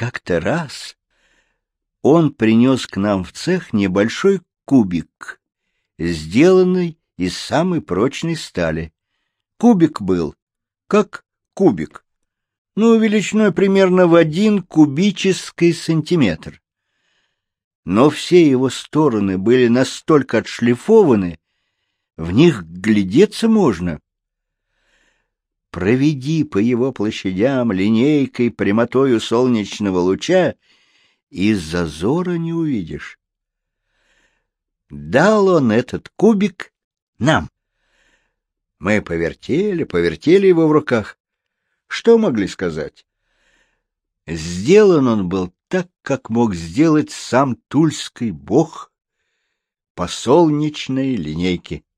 Как-то раз он принес к нам в цех небольшой кубик, сделанный из самой прочной стали. Кубик был, как кубик, ну, величиной примерно в один кубический сантиметр. Но все его стороны были настолько отшлифованы, в них глядеться можно. Проведи по его площадям линейкой прямотою солнечного луча, и зазора не увидишь. Дал он этот кубик нам. Мы повертели, повертели его в руках. Что могли сказать? Сделан он был так, как мог сделать сам тульский бог по солнечной линейке. —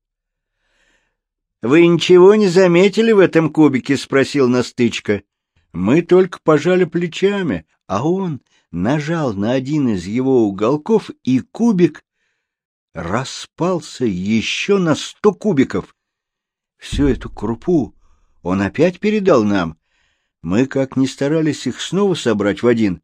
Вы ничего не заметили в этом кубике? — спросил Настычка. Мы только пожали плечами, а он нажал на один из его уголков, и кубик распался еще на сто кубиков. Всю эту крупу он опять передал нам, мы как ни старались их снова собрать в один,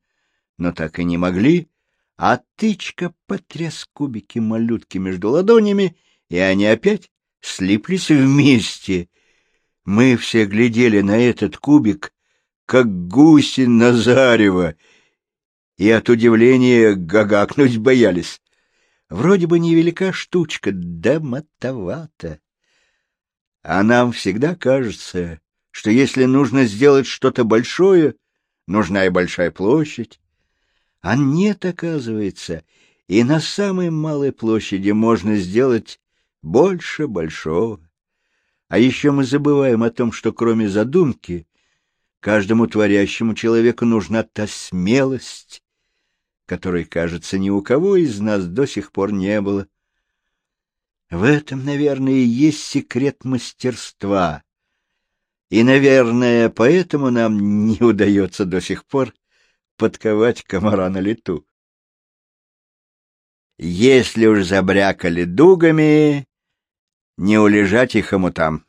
но так и не могли, а тычка потряс кубики малютки между ладонями, и они опять слиплись вместе. Мы все глядели на этот кубик, как гуси на зарево, и от удивления гагакнуть боялись. Вроде бы невелика штучка, да мотовата. А нам всегда кажется, что если нужно сделать что-то большое, нужна и большая площадь. А нет, оказывается, и на самой малой площади можно сделать больше большого. А еще мы забываем о том, что кроме задумки, каждому творящему человеку нужна та смелость, которой, кажется, ни у кого из нас до сих пор не было. В этом, наверное, и есть секрет мастерства, и, наверное, поэтому нам не удается до сих пор подковать комара на лету. Если уж забрякали дугами, не улежать их хомутам.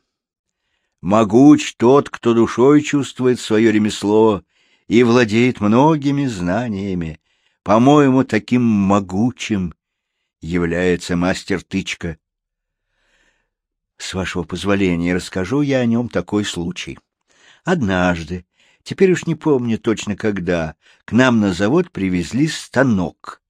Могуч тот, кто душой чувствует свое ремесло и владеет многими знаниями. По-моему, таким могучим является мастер Тычка. С вашего позволения расскажу я о нем такой случай. Однажды, теперь уж не помню точно когда, к нам на завод привезли станок.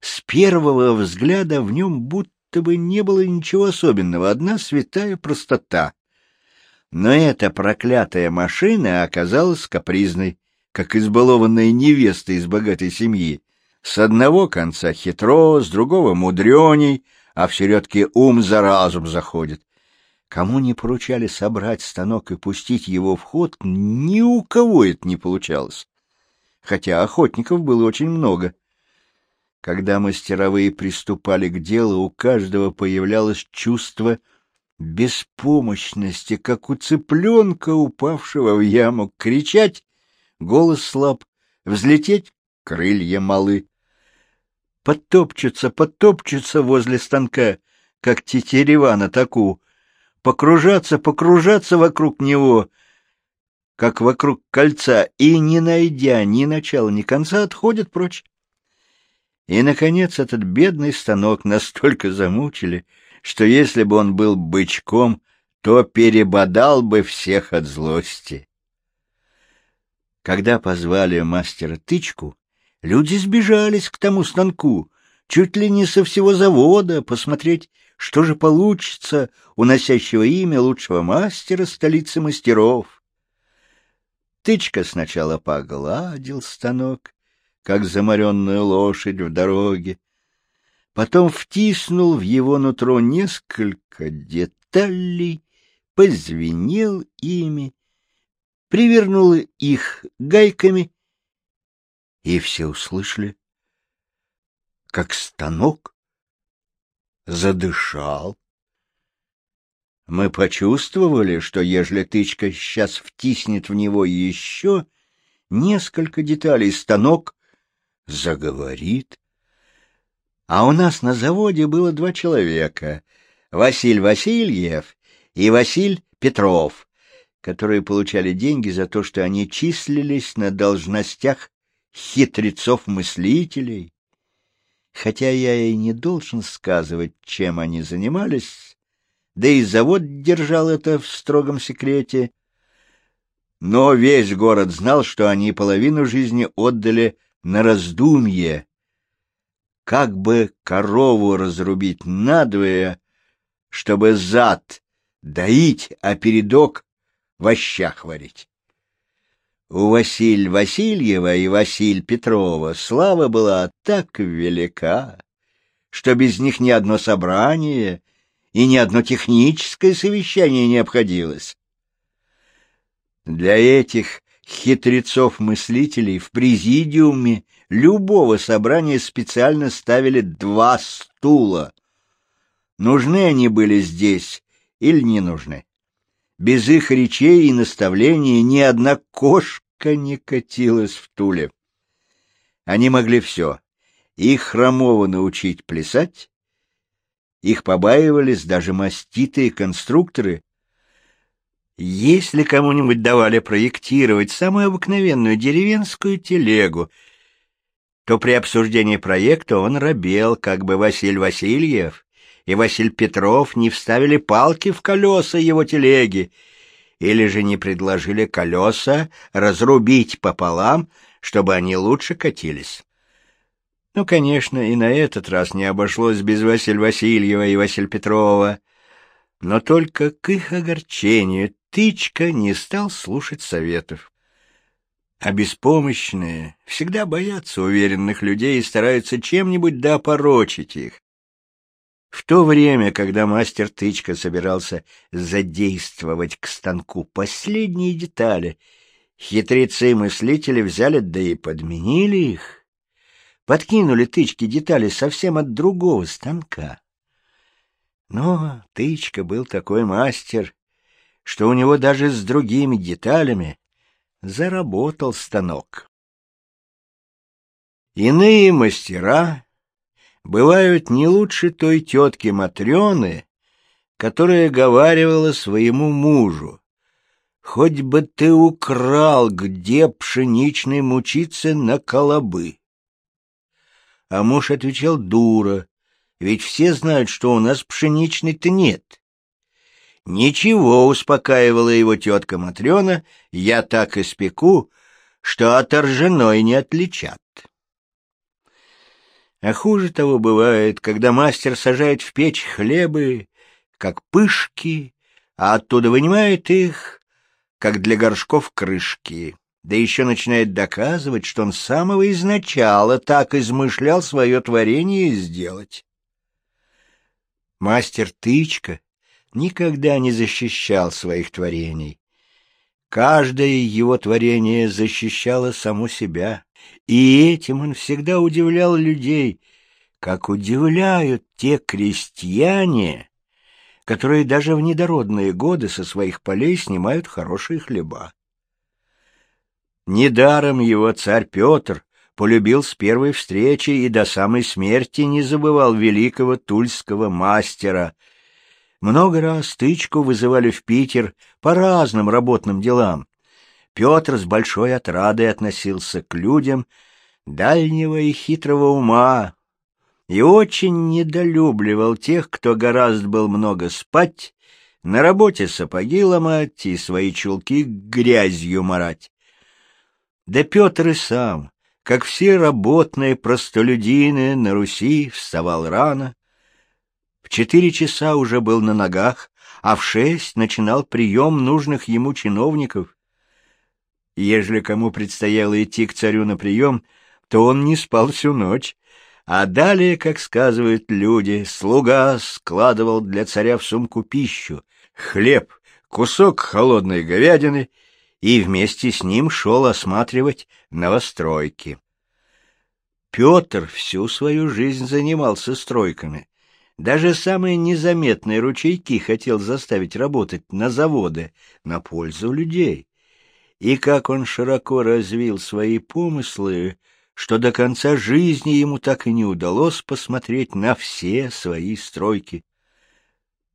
С первого взгляда в нем будто бы не было ничего особенного, одна святая простота. Но эта проклятая машина оказалась капризной, как избалованная невеста из богатой семьи. С одного конца хитро, с другого мудреней — а в середке ум за разум заходит. Кому не поручали собрать станок и пустить его в ход, ни у кого это не получалось. Хотя охотников было очень много. Когда мастеровые приступали к делу, у каждого появлялось чувство беспомощности, как у цыпленка, упавшего в яму. Кричать — голос слаб, взлететь — крылья малы подтопчутся, подтопчутся возле станка, как тетерева на таку, покружаться, покружаться вокруг него, как вокруг кольца, и, не найдя ни начала, ни конца, отходят прочь. И, наконец, этот бедный станок настолько замучили, что если бы он был бычком, то перебодал бы всех от злости. Когда позвали мастера Тычку, Люди сбежались к тому станку, чуть ли не со всего завода, посмотреть, что же получится у носящего имя лучшего мастера столицы мастеров. Тычка сначала погладил станок, как заморенную лошадь в дороге, потом втиснул в его нутро несколько деталей, позвенел ими, привернул их гайками и все услышали, как станок задышал. Мы почувствовали, что ежели тычка сейчас втиснет в него еще несколько деталей, станок заговорит. А у нас на заводе было два человека — Василь Васильев и Василь Петров. которые получали деньги за то, что они числились на должностях хитрецов-мыслителей. Хотя я и не должен сказывать, чем они занимались, да и завод держал это в строгом секрете, но весь город знал, что они половину жизни отдали на раздумье, как бы корову разрубить надвое, чтобы зад доить, а передок в ощах варить. У Василь Васильева и Василь Петрова слава была так велика, что без них ни одно собрание и ни одно техническое совещание не обходилось. Для этих хитрецов-мыслителей в президиуме любого собрания специально ставили два стула. Нужны они были здесь или не нужны? Без их речей и наставлений ни одна кошка не катилась в Туле. Они могли все. Их хромого научить плясать, их побаивались даже маститые конструкторы. Если кому-нибудь давали проектировать самую обыкновенную деревенскую телегу, то при обсуждении проекта он робел, как бы Василий Васильев и Василий Петров не вставили палки в колеса его телеги, или же не предложили колеса разрубить пополам, чтобы они лучше катились. Ну, конечно, и на этот раз не обошлось без Василия Васильева и Василия Петрова. Но только к их огорчению Тычка не стал слушать советов. А беспомощные всегда боятся уверенных людей и стараются чем-нибудь допорочить их. В то время, когда мастер Тычка собирался задействовать к станку последние детали, хитрецы-мыслители взяли да и подменили их подкинули тычки детали совсем от другого станка. Но тычка был такой мастер, что у него даже с другими деталями заработал станок. Иные мастера бывают не лучше той тетки Матрены, которая говаривала своему мужу, «Хоть бы ты украл, где пшеничной мучиться на колобы». А муж отвечал дура, ведь все знают, что у нас пшеничной-то нет. Ничего, успокаивала его тетка Матрена, я так испеку, что от ржаной не отличат. А хуже того бывает, когда мастер сажает в печь хлебы, как пышки, а оттуда вынимает их, как для горшков крышки да еще начинает доказывать, что он с самого изначала так измышлял свое творение сделать. Мастер Тычка никогда не защищал своих творений. Каждое его творение защищало само себя, и этим он всегда удивлял людей, как удивляют те крестьяне, которые даже в недородные годы со своих полей снимают хорошие хлеба. Недаром его царь Петр полюбил с первой встречи и до самой смерти не забывал великого тульского мастера. Много раз стычку вызывали в Питер по разным работным делам. Петр с большой отрадой относился к людям дальнего и хитрого ума и очень недолюбливал тех, кто гораздо был много спать, на работе сапоги ломать и свои чулки грязью марать. Да Петр и сам, как все работные простолюдины на Руси, вставал рано. Четыре часа уже был на ногах, а в шесть начинал прием нужных ему чиновников. Ежели кому предстояло идти к царю на прием, то он не спал всю ночь, а далее, как сказывают люди, слуга складывал для царя в сумку пищу, хлеб, кусок холодной говядины — и вместе с ним шел осматривать новостройки. Петр всю свою жизнь занимался стройками. Даже самые незаметные ручейки хотел заставить работать на заводы на пользу людей. И как он широко развил свои помыслы, что до конца жизни ему так и не удалось посмотреть на все свои стройки.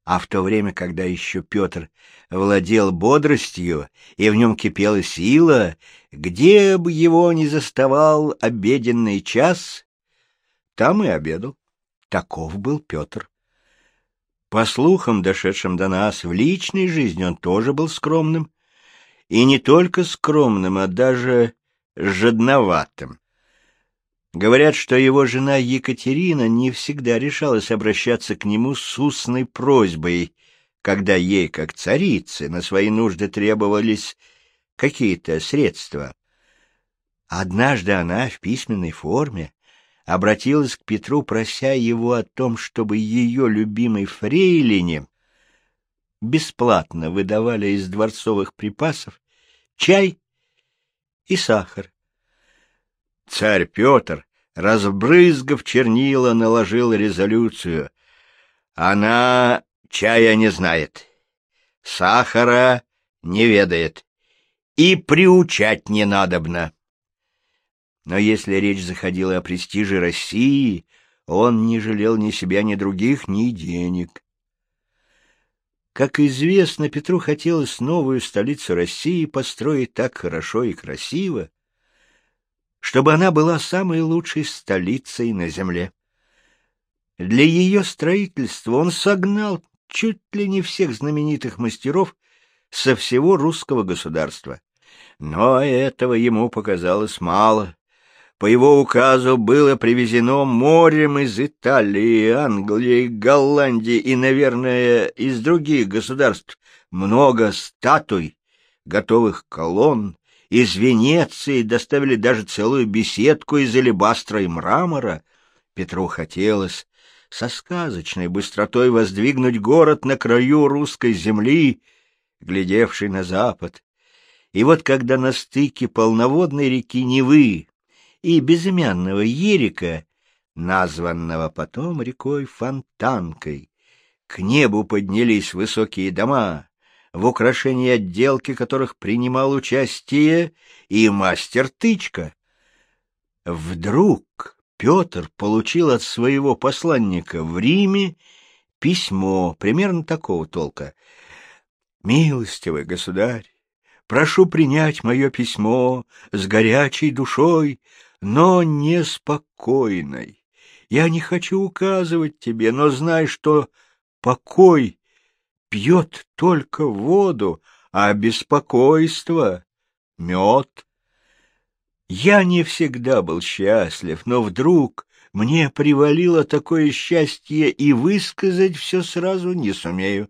А в то время, когда еще Петр владел бодростью, и в нем кипела сила, где бы его ни заставал обеденный час, там и обедал. Таков был Петр. По слухам, дошедшим до нас, в личной жизни он тоже был скромным. И не только скромным, а даже жадноватым. Говорят, что его жена Екатерина не всегда решалась обращаться к нему с устной просьбой, когда ей, как царице, на свои нужды требовались какие-то средства. Однажды она в письменной форме обратилась к Петру, прося его о том, чтобы ее любимой фрейлине бесплатно выдавали из дворцовых припасов чай и сахар. Царь Петр, разбрызгав чернила, наложил резолюцию. Она чая не знает, сахара не ведает и приучать не надобно. Но если речь заходила о престиже России, он не жалел ни себя, ни других, ни денег. Как известно, Петру хотелось новую столицу России построить так хорошо и красиво, чтобы она была самой лучшей столицей на земле. Для ее строительства он согнал чуть ли не всех знаменитых мастеров со всего русского государства. Но этого ему показалось мало. По его указу было привезено морем из Италии, Англии, Голландии и, наверное, из других государств много статуй, готовых колонн, из Венеции доставили даже целую беседку из алебастра и мрамора. Петру хотелось со сказочной быстротой воздвигнуть город на краю русской земли, глядевший на запад. И вот когда на стыке полноводной реки Невы и безымянного Ерика, названного потом рекой Фонтанкой, к небу поднялись высокие дома, в украшении отделки которых принимал участие и мастер Тычка. Вдруг Петр получил от своего посланника в Риме письмо примерно такого толка. «Милостивый государь, прошу принять мое письмо с горячей душой, но неспокойной. Я не хочу указывать тебе, но знай, что покой пьет только воду, а беспокойство — мед. Я не всегда был счастлив, но вдруг мне привалило такое счастье, и высказать все сразу не сумею.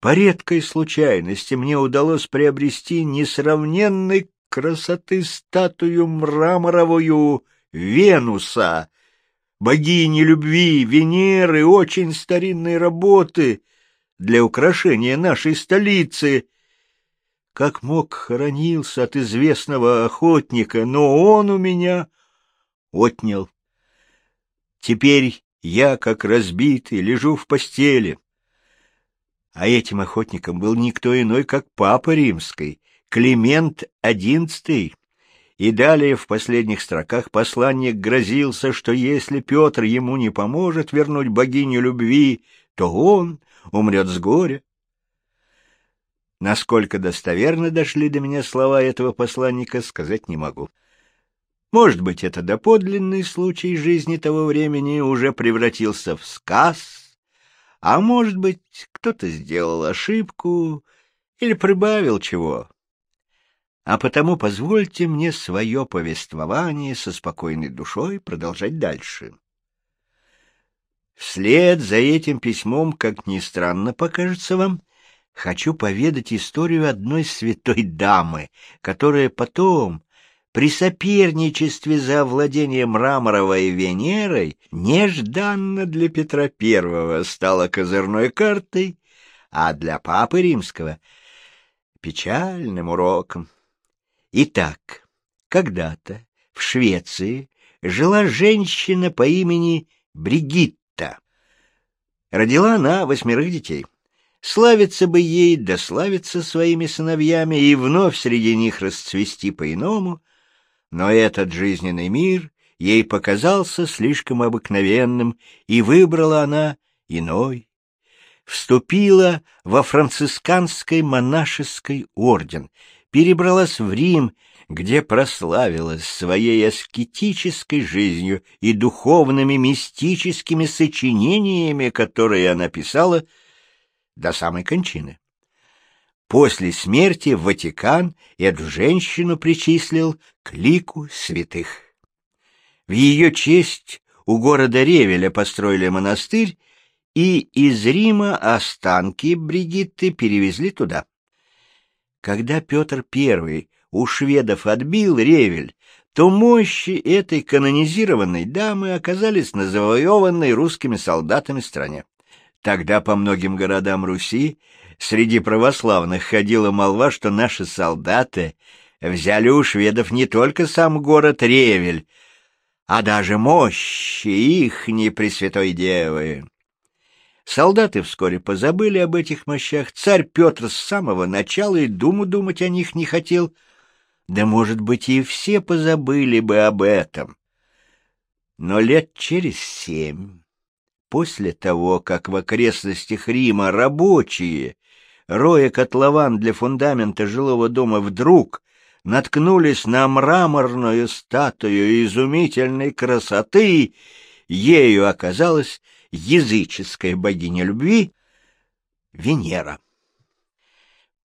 По редкой случайности мне удалось приобрести несравненной красоты статую мраморовую Венуса, богини любви, Венеры, очень старинной работы, для украшения нашей столицы. Как мог, хоронился от известного охотника, но он у меня отнял. Теперь я, как разбитый, лежу в постели. А этим охотником был никто иной, как Папа Римский, Климент XI. И далее в последних строках посланник грозился, что если Петр ему не поможет вернуть богиню любви, то он умрет с горя. Насколько достоверно дошли до меня слова этого посланника, сказать не могу. Может быть, это доподлинный случай жизни того времени уже превратился в сказ, а может быть, кто-то сделал ошибку или прибавил чего. А потому позвольте мне свое повествование со спокойной душой продолжать дальше. Вслед за этим письмом, как ни странно покажется вам, хочу поведать историю одной святой дамы, которая потом, при соперничестве за владение мраморовой Венерой, нежданно для Петра I стала козырной картой, а для Папы Римского — печальным уроком. Итак, когда-то в Швеции жила женщина по имени Бригитта, Родила она восьмерых детей. Славиться бы ей, да славиться своими сыновьями, и вновь среди них расцвести по-иному, но этот жизненный мир ей показался слишком обыкновенным, и выбрала она иной. вступила во францисканский монашеский орден, перебралась в Рим, где прославилась своей аскетической жизнью и духовными мистическими сочинениями, которые она писала до самой кончины. После смерти Ватикан эту женщину причислил к лику святых. В ее честь у города Ревеля построили монастырь, и из Рима останки Бригитты перевезли туда. Когда Петр I у шведов отбил Ревель, то мощи этой канонизированной дамы оказались на завоеванной русскими солдатами стране. Тогда по многим городам Руси среди православных ходила молва, что наши солдаты взяли у шведов не только сам город Ревель, а даже мощи ихней Пресвятой Девы. Солдаты вскоре позабыли об этих мощах, царь Петр с самого начала и думу думать о них не хотел, да, может быть, и все позабыли бы об этом. Но лет через семь, после того, как в окрестностях Рима рабочие, роя котлован для фундамента жилого дома, вдруг наткнулись на мраморную статую изумительной красоты, ею оказалась языческая богиня любви Венера.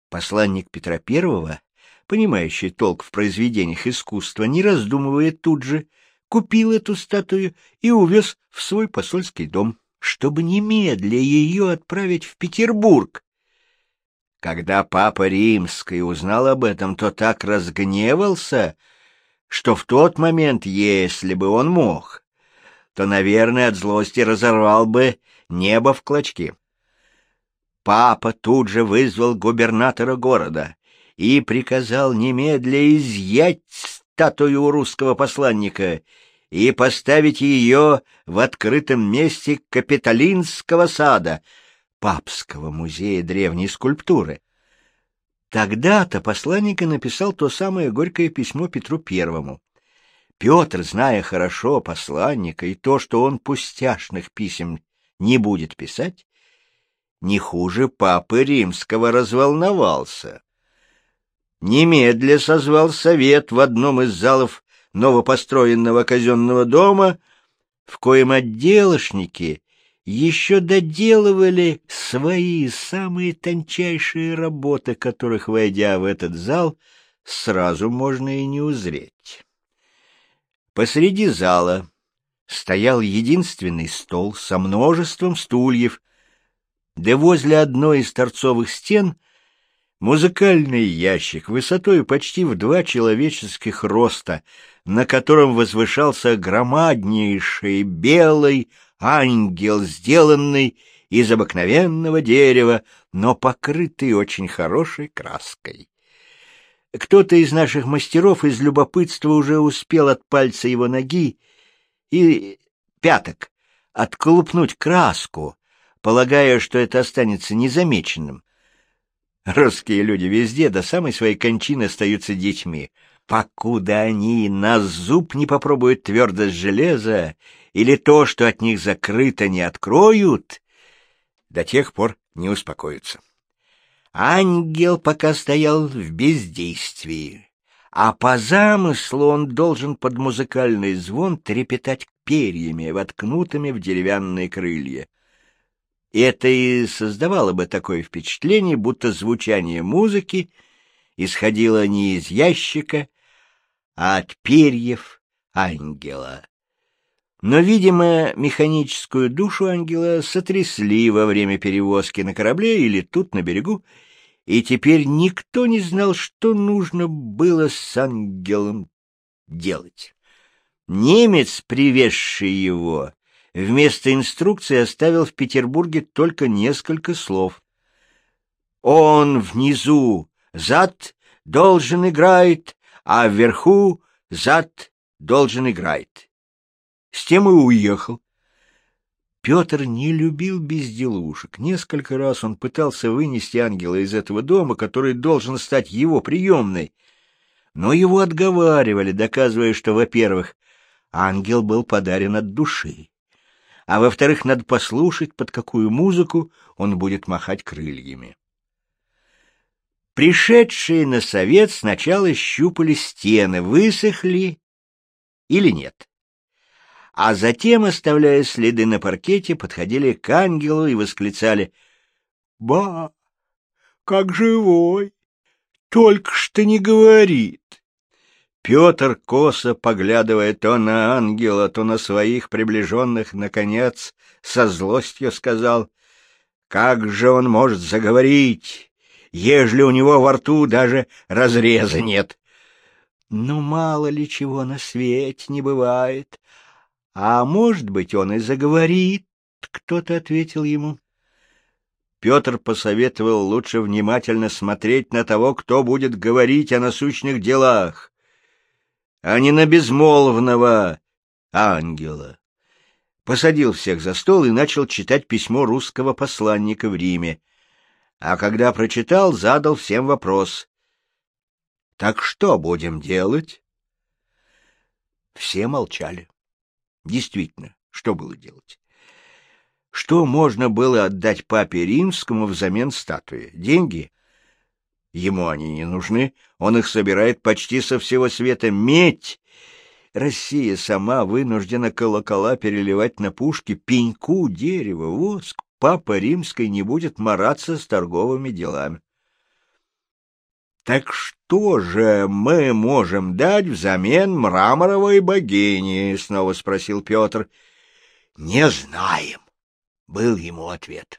Посланник Петра I, понимающий толк в произведениях искусства, не раздумывая тут же, купил эту статую и увез в свой посольский дом, чтобы немедля ее отправить в Петербург, когда папа Римский узнал об этом, то так разгневался, что в тот момент, если бы он мог, то, наверное, от злости разорвал бы небо в клочки. Папа тут же вызвал губернатора города и приказал немедля изъять статую русского посланника и поставить ее в открытом месте Капитолинского сада — Папского музея древней скульптуры. Тогда-то посланник и написал то самое горькое письмо Петру Первому. Петр, зная хорошо посланника и то, что он пустяшных писем не будет писать, не хуже папы римского разволновался. Немедля созвал совет в одном из залов новопостроенного казенного дома, в коем отделошники еще доделывали свои самые тончайшие работы, которых, войдя в этот зал, сразу можно и не узреть. Посреди зала стоял единственный стол со множеством стульев, да возле одной из торцовых стен музыкальный ящик высотой почти в два человеческих роста, на котором возвышался громаднейший белый ангел, сделанный из обыкновенного дерева, но покрытый очень хорошей краской. Кто-то из наших мастеров из любопытства уже успел от пальца его ноги и пяток отколупнуть краску, полагая, что это останется незамеченным. Русские люди везде до самой своей кончины остаются детьми, покуда они на зуб не попробуют твердость железа или то, что от них закрыто, не откроют, до тех пор не успокоятся. Ангел пока стоял в бездействии, а по замыслу он должен под музыкальный звон трепетать перьями, воткнутыми в деревянные крылья. Это и создавало бы такое впечатление, будто звучание музыки исходило не из ящика, а от перьев ангела. Но, видимо, механическую душу ангела сотрясли во время перевозки на корабле или тут, на берегу, и теперь никто не знал, что нужно было с ангелом делать. Немец, привезший его, вместо инструкции оставил в Петербурге только несколько слов. «Он внизу зад должен играть, а вверху зад должен играть» с тем и уехал. Петр не любил безделушек. Несколько раз он пытался вынести ангела из этого дома, который должен стать его приемной. Но его отговаривали, доказывая, что, во-первых, ангел был подарен от души, а во-вторых, надо послушать, под какую музыку он будет махать крыльями. Пришедшие на совет сначала щупали стены, высохли или нет. А затем, оставляя следы на паркете, подходили к ангелу и восклицали «Ба, как живой! Только что не говорит!» Петр, косо поглядывая то на ангела, то на своих приближенных, наконец, со злостью сказал, «Как же он может заговорить, ежели у него во рту даже разреза нет?» «Ну, мало ли чего на свете не бывает. А может быть, он и заговорит», — кто-то ответил ему. Петр посоветовал лучше внимательно смотреть на того, кто будет говорить о насущных делах а не на безмолвного ангела. Посадил всех за стол и начал читать письмо русского посланника в Риме. А когда прочитал, задал всем вопрос. «Так что будем делать?» Все молчали. Действительно, что было делать? Что можно было отдать папе римскому взамен статуи? Деньги? Ему они не нужны, он их собирает почти со всего света. Медь! Россия сама вынуждена колокола переливать на пушки, пеньку, дерево, воск. Папа Римской не будет мараться с торговыми делами. Так что же мы можем дать взамен мраморовой богини? снова спросил Петр. Не знаем, был ему ответ.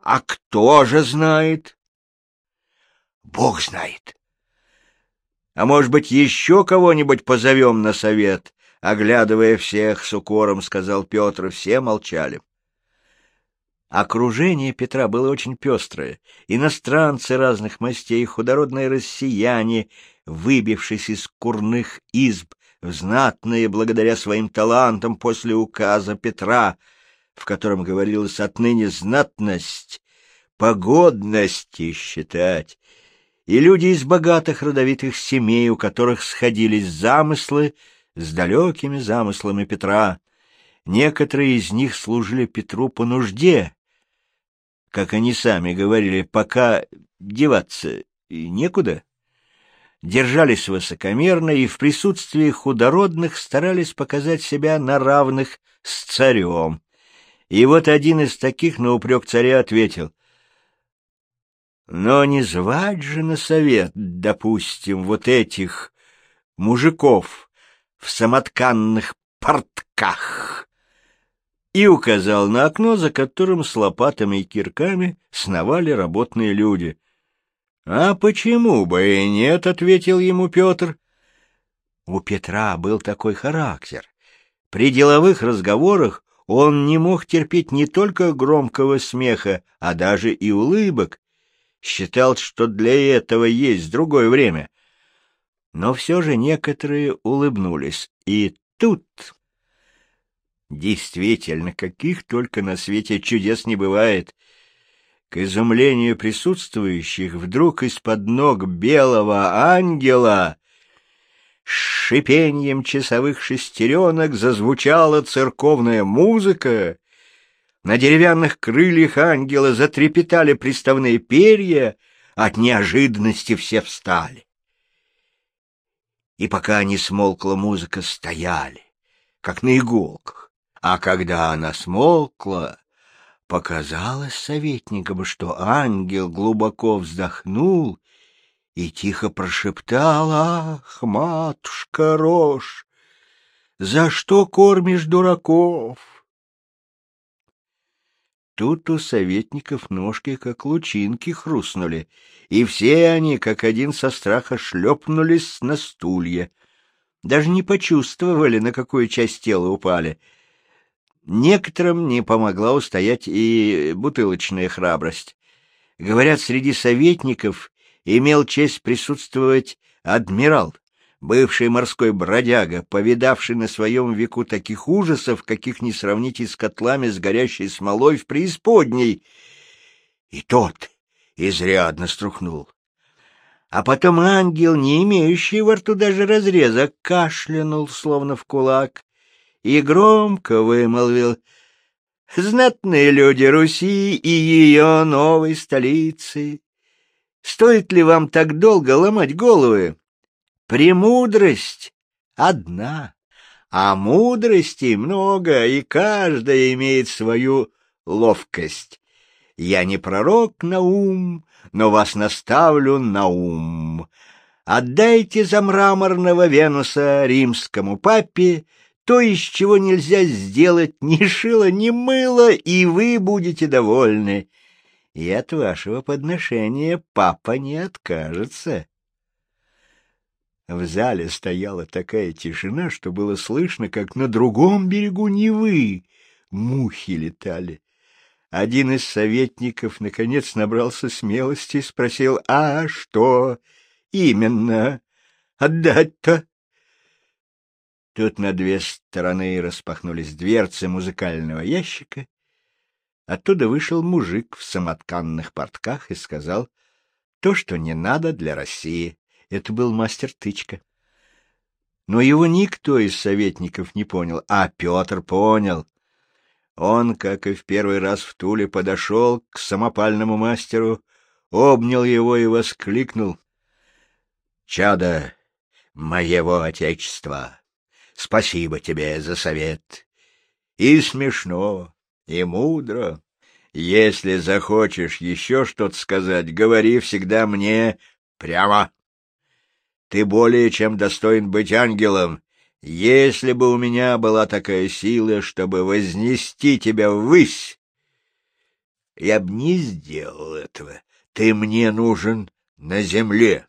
А кто же знает? Бог знает. А может быть, еще кого-нибудь позовем на совет? Оглядывая всех с укором, сказал Петр, все молчали. Окружение Петра было очень пестрое. Иностранцы разных мастей, худородные россияне, выбившись из курных изб знатные благодаря своим талантам после указа Петра, в котором говорилось отныне знатность, погодности считать, и люди из богатых родовитых семей, у которых сходились замыслы с далекими замыслами Петра. Некоторые из них служили Петру по нужде, как они сами говорили, пока деваться некуда. Держались высокомерно и в присутствии худородных старались показать себя на равных с царем. И вот один из таких на упрек царя ответил, но не звать же на совет, допустим, вот этих мужиков в самотканных портках. И указал на окно, за которым с лопатами и кирками сновали работные люди. — А почему бы и нет? — ответил ему Петр. У Петра был такой характер. При деловых разговорах он не мог терпеть не только громкого смеха, а даже и улыбок, считал, что для этого есть другое время. Но все же некоторые улыбнулись. И тут... Действительно, каких только на свете чудес не бывает. К изумлению присутствующих вдруг из-под ног белого ангела с шипением часовых шестеренок зазвучала церковная музыка, на деревянных крыльях ангела затрепетали приставные перья, от неожиданности все встали. И пока не смолкла музыка, стояли, как на иголках. А когда она смолкла, показалось советникам, что ангел глубоко вздохнул и тихо прошептал, «Ах, матушка рожь, за что кормишь дураков?» Тут у советников ножки, как лучинки, хрустнули, и все они, как один со страха, шлепнулись на стулья. Даже не почувствовали, на какую часть тела упали. Некоторым не помогла устоять и бутылочная храбрость. Говорят, среди советников имел честь присутствовать адмирал, бывший морской бродяга, повидавший на своем веку таких ужасов, каких не сравнить и с котлами с горящей смолой в преисподней. И тот изрядно струхнул. А потом ангел, не имеющий во рту даже разреза, кашлянул, словно в кулак, и громко вымолвил «Знатные люди Руси и ее новой столицы, стоит ли вам так долго ломать головы? Премудрость одна, а мудрости много, и каждая имеет свою ловкость. Я не пророк на ум, но вас наставлю на ум. Отдайте за мраморного Венуса римскому папе то, из чего нельзя сделать ни шило, ни мыло, и вы будете довольны. И от вашего подношения папа не откажется. В зале стояла такая тишина, что было слышно, как на другом берегу Невы мухи летали. Один из советников наконец набрался смелости и спросил, «А что именно отдать-то?» Тут на две стороны распахнулись дверцы музыкального ящика. Оттуда вышел мужик в самотканных портках и сказал, «То, что не надо для России». Это был мастер Тычка. Но его никто из советников не понял, а Петр понял. Он, как и в первый раз в Туле, подошел к самопальному мастеру, обнял его и воскликнул. — Чадо моего отечества, спасибо тебе за совет. И смешно, и мудро. Если захочешь еще что-то сказать, говори всегда мне прямо. Ты более чем достоин быть ангелом, если бы у меня была такая сила, чтобы вознести тебя ввысь, я бы не сделал этого. Ты мне нужен на земле.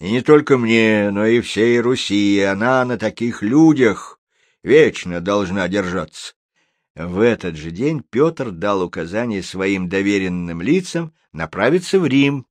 И не только мне, но и всей Руси, она на таких людях вечно должна держаться. В этот же день Петр дал указание своим доверенным лицам направиться в Рим